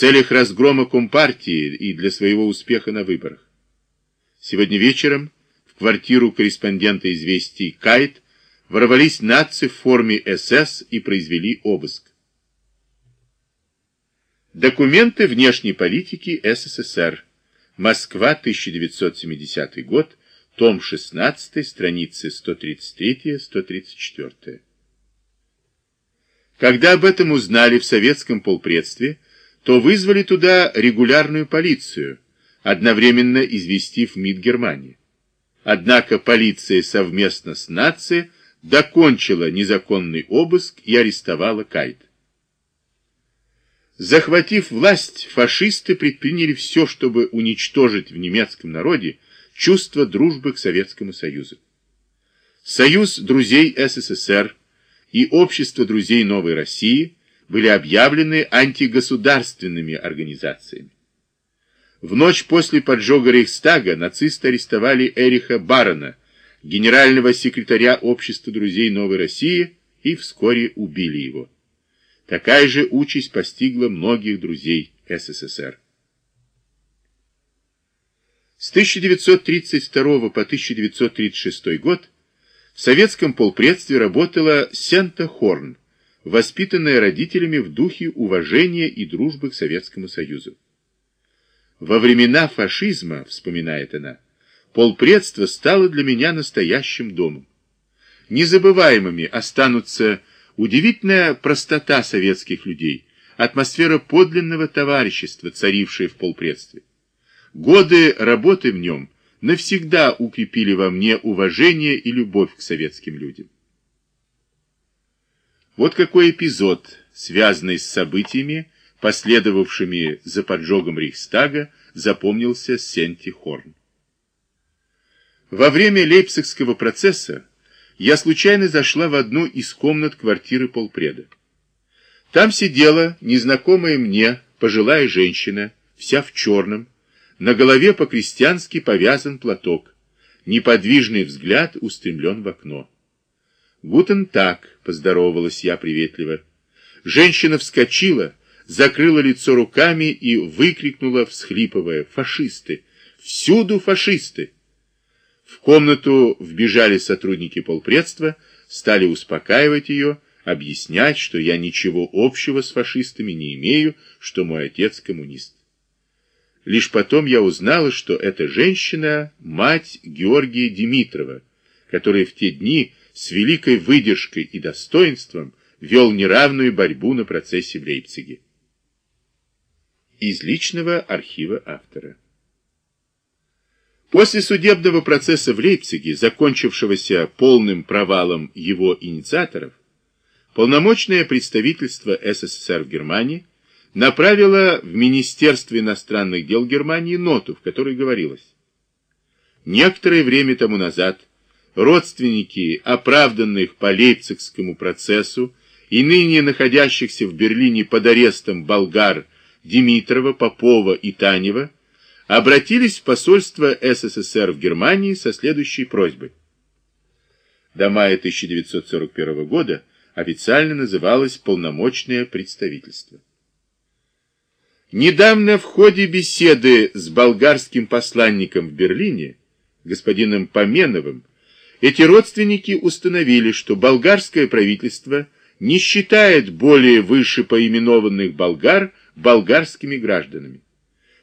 целях разгрома Компартии и для своего успеха на выборах. Сегодня вечером в квартиру корреспондента «Известий» Кайт ворвались нации в форме СС и произвели обыск. Документы внешней политики СССР. Москва, 1970 год, том 16, страницы 133-134. Когда об этом узнали в советском полпредстве, то вызвали туда регулярную полицию, одновременно известив МИД Германии. Однако полиция совместно с нацией докончила незаконный обыск и арестовала Кайт. Захватив власть, фашисты предприняли все, чтобы уничтожить в немецком народе чувство дружбы к Советскому Союзу. Союз друзей СССР и Общество друзей Новой России были объявлены антигосударственными организациями. В ночь после поджога Рейхстага нацисты арестовали Эриха Барона, генерального секретаря Общества друзей Новой России, и вскоре убили его. Такая же участь постигла многих друзей СССР. С 1932 по 1936 год в советском полпредстве работала Сента Хорн, воспитанная родителями в духе уважения и дружбы к Советскому Союзу. Во времена фашизма, вспоминает она, полпредство стало для меня настоящим домом. Незабываемыми останутся удивительная простота советских людей, атмосфера подлинного товарищества, царившая в полпредстве. Годы работы в нем – навсегда укрепили во мне уважение и любовь к советским людям. Вот какой эпизод, связанный с событиями, последовавшими за поджогом Рейхстага, запомнился Сенти Хорн. Во время Лейпцигского процесса я случайно зашла в одну из комнат квартиры полпреда. Там сидела незнакомая мне пожилая женщина, вся в черном, на голове по-крестьянски повязан платок. Неподвижный взгляд устремлен в окно. «Гутен так», — поздоровалась я приветливо. Женщина вскочила, закрыла лицо руками и выкрикнула, всхлипывая, «Фашисты! Всюду фашисты!» В комнату вбежали сотрудники полпредства, стали успокаивать ее, объяснять, что я ничего общего с фашистами не имею, что мой отец коммунист. Лишь потом я узнала, что эта женщина – мать Георгия Димитрова, который в те дни с великой выдержкой и достоинством вел неравную борьбу на процессе в Лейпциге. Из личного архива автора. После судебного процесса в Лейпциге, закончившегося полным провалом его инициаторов, полномочное представительство СССР в Германии направила в Министерство иностранных дел Германии ноту, в которой говорилось «Некоторое время тому назад родственники оправданных по Лейпцигскому процессу и ныне находящихся в Берлине под арестом болгар Димитрова, Попова и Танева обратились в посольство СССР в Германии со следующей просьбой. До мая 1941 года официально называлось полномочное представительство. Недавно в ходе беседы с болгарским посланником в Берлине, господином Поменовым, эти родственники установили, что болгарское правительство не считает более выше поименованных болгар болгарскими гражданами.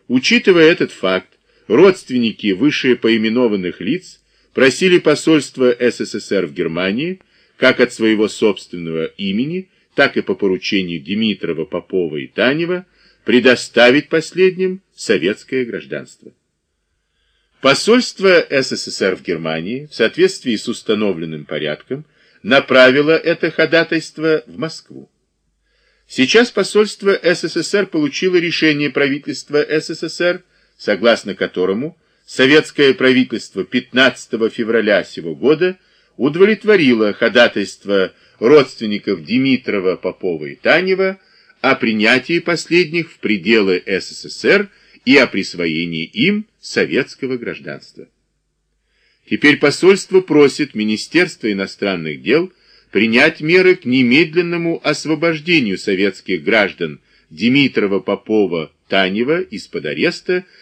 Учитывая этот факт, родственники выше поименованных лиц просили посольство СССР в Германии, как от своего собственного имени, так и по поручению Димитрова, Попова и Танева, предоставить последним советское гражданство. Посольство СССР в Германии в соответствии с установленным порядком направило это ходатайство в Москву. Сейчас посольство СССР получило решение правительства СССР, согласно которому советское правительство 15 февраля сего года удовлетворило ходатайство родственников Димитрова, Попова и Танева о принятии последних в пределы СССР и о присвоении им советского гражданства. Теперь посольство просит Министерство иностранных дел принять меры к немедленному освобождению советских граждан Димитрова, Попова, Танева из-под ареста